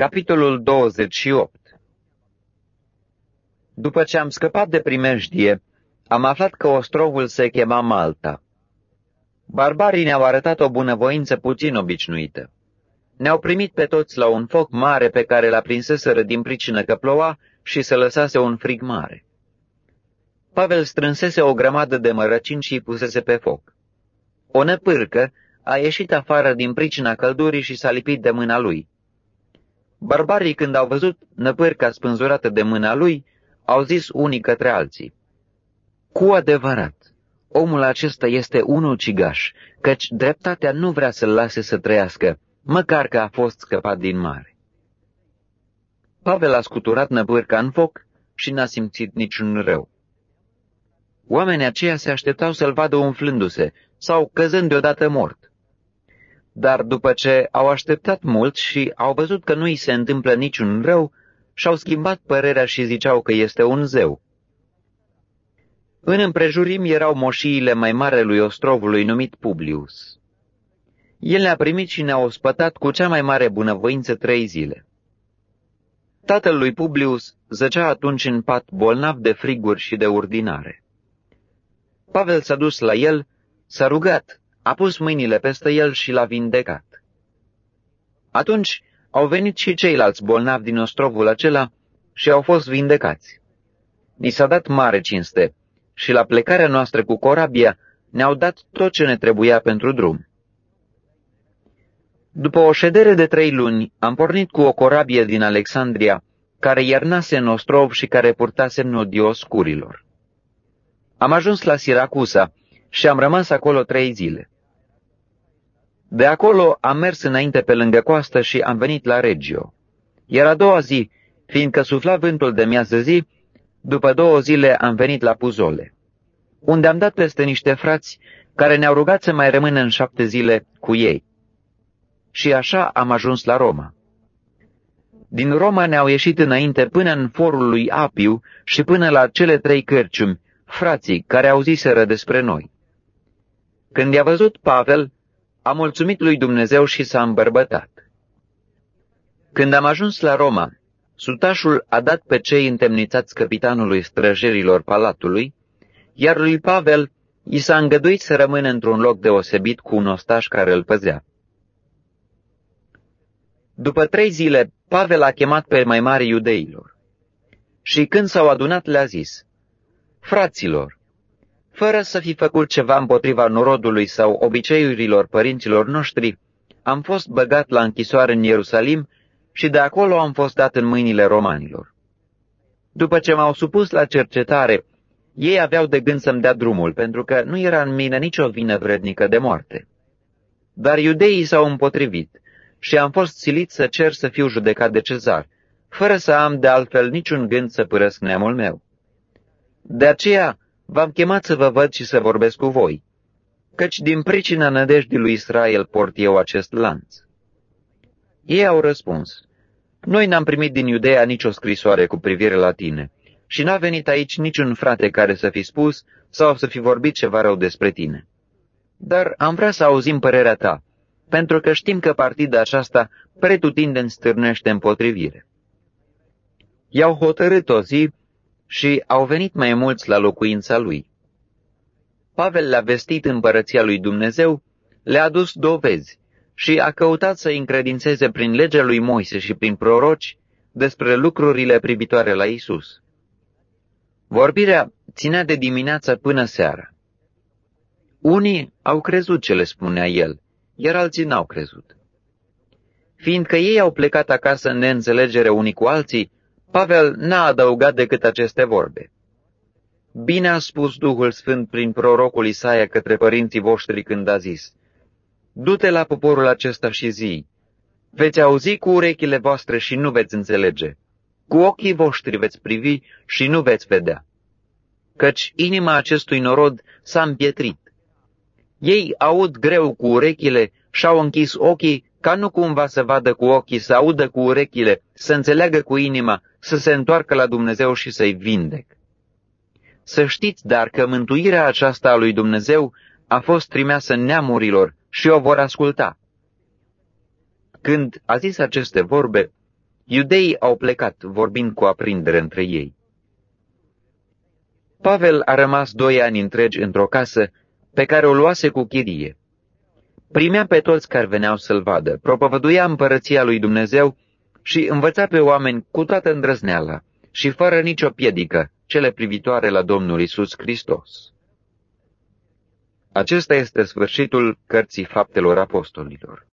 Capitolul 28 După ce am scăpat de primejdie, am aflat că ostrovul se chema Malta. Barbarii ne-au arătat o bunăvoință puțin obișnuită. Ne-au primit pe toți la un foc mare pe care l-a prinseseră din pricină că ploua și se lăsase un frig mare. Pavel strânsese o grămadă de mărăcini și îi pusese pe foc. O năpârcă a ieșit afară din pricina căldurii și s-a lipit de mâna lui. Barbarii, când au văzut năpârca spânzurată de mâna lui, au zis unii către alții. Cu adevărat, omul acesta este unul cigaș, căci dreptatea nu vrea să-l lase să trăiască, măcar că a fost scăpat din mare. Pavel a scuturat năpârca în foc și n-a simțit niciun rău. Oamenii aceia se așteptau să-l vadă umflându-se sau căzând deodată mort. Dar după ce au așteptat mult și au văzut că nu îi se întâmplă niciun rău, și-au schimbat părerea și ziceau că este un zeu. În împrejurim erau moșiile mai marelui ostrovului numit Publius. El ne-a primit și ne-a ospătat cu cea mai mare bunăvoință trei zile. Tatăl lui Publius zăcea atunci în pat bolnav de friguri și de urdinare. Pavel s-a dus la el, s-a rugat, a pus mâinile peste el și l-a vindecat. Atunci au venit și ceilalți bolnavi din ostrovul acela și au fost vindecați. Ni s-a dat mare cinste și la plecarea noastră cu corabia ne-au dat tot ce ne trebuia pentru drum. După o ședere de trei luni, am pornit cu o corabie din Alexandria, care iernase în ostrov și care purta semnul dioscurilor. Am ajuns la Siracusa și am rămas acolo trei zile. De acolo am mers înainte pe lângă coastă și am venit la Regio. Iar a doua zi, fiindcă sufla vântul de miază zi, după două zile am venit la Puzole, unde am dat peste niște frați care ne-au rugat să mai rămână în șapte zile cu ei. Și așa am ajuns la Roma. Din Roma ne-au ieșit înainte până în forul lui Apiu și până la cele trei cărciumi, frații care au ziseră despre noi. Când i-a văzut Pavel, a mulțumit lui Dumnezeu și s-a îmbărbătat. Când am ajuns la Roma, sutașul a dat pe cei întemnițați capitanului străjerilor palatului, iar lui Pavel i s-a îngăduit să rămână într-un loc deosebit cu un ostaș care îl păzea. După trei zile, Pavel a chemat pe mai mari iudeilor. Și când s-au adunat, le-a zis, Fraților, fără să fi făcut ceva împotriva norodului sau obiceiurilor părinților noștri, am fost băgat la închisoare în Ierusalim și de acolo am fost dat în mâinile romanilor. După ce m-au supus la cercetare, ei aveau de gând să-mi dea drumul, pentru că nu era în mine nicio vină vrednică de moarte. Dar iudeii s-au împotrivit și am fost silit să cer să fiu judecat de cezar, fără să am de altfel niciun gând să părăsc neamul meu. De aceea v-am chemat să vă văd și să vorbesc cu voi, căci din pricina nădejdii lui Israel port eu acest lanț. Ei au răspuns, noi n-am primit din Iudeea nicio scrisoare cu privire la tine și n-a venit aici niciun frate care să fi spus sau să fi vorbit ceva rău despre tine. Dar am vrea să auzim părerea ta, pentru că știm că partida aceasta pretutindeni stârnește împotrivire. I-au hotărât o zi și au venit mai mulți la locuința lui. Pavel le-a vestit împărăția lui Dumnezeu, le-a dus dovezi și a căutat să încredințeze prin legea lui Moise și prin proroci despre lucrurile privitoare la Isus. Vorbirea ținea de dimineață până seara. Unii au crezut ce le spunea el, iar alții n-au crezut. Fiindcă ei au plecat acasă în neînțelegere unii cu alții, Pavel n-a adăugat decât aceste vorbe. Bine a spus Duhul Sfânt prin prorocul Isaia către părinții voștri când a zis, Du-te la poporul acesta și zi, veți auzi cu urechile voastre și nu veți înțelege, cu ochii voștri veți privi și nu veți vedea. Căci inima acestui norod s-a împietrit. Ei aud greu cu urechile și-au închis ochii ca nu cumva să vadă cu ochii, să audă cu urechile, să înțeleagă cu inima, să se întoarcă la Dumnezeu și să-i vindec. Să știți, dar, că mântuirea aceasta a lui Dumnezeu a fost trimeasă neamurilor și o vor asculta. Când a zis aceste vorbe, Iudeii au plecat, vorbind cu aprindere între ei. Pavel a rămas doi ani întregi într-o casă pe care o luase cu chirie. Primea pe toți care veneau să-l vadă, propovăduia împărăția lui Dumnezeu și învăța pe oameni cu toată îndrăzneala și fără nicio piedică cele privitoare la Domnul Isus Hristos. Acesta este sfârșitul cărții faptelor apostolilor.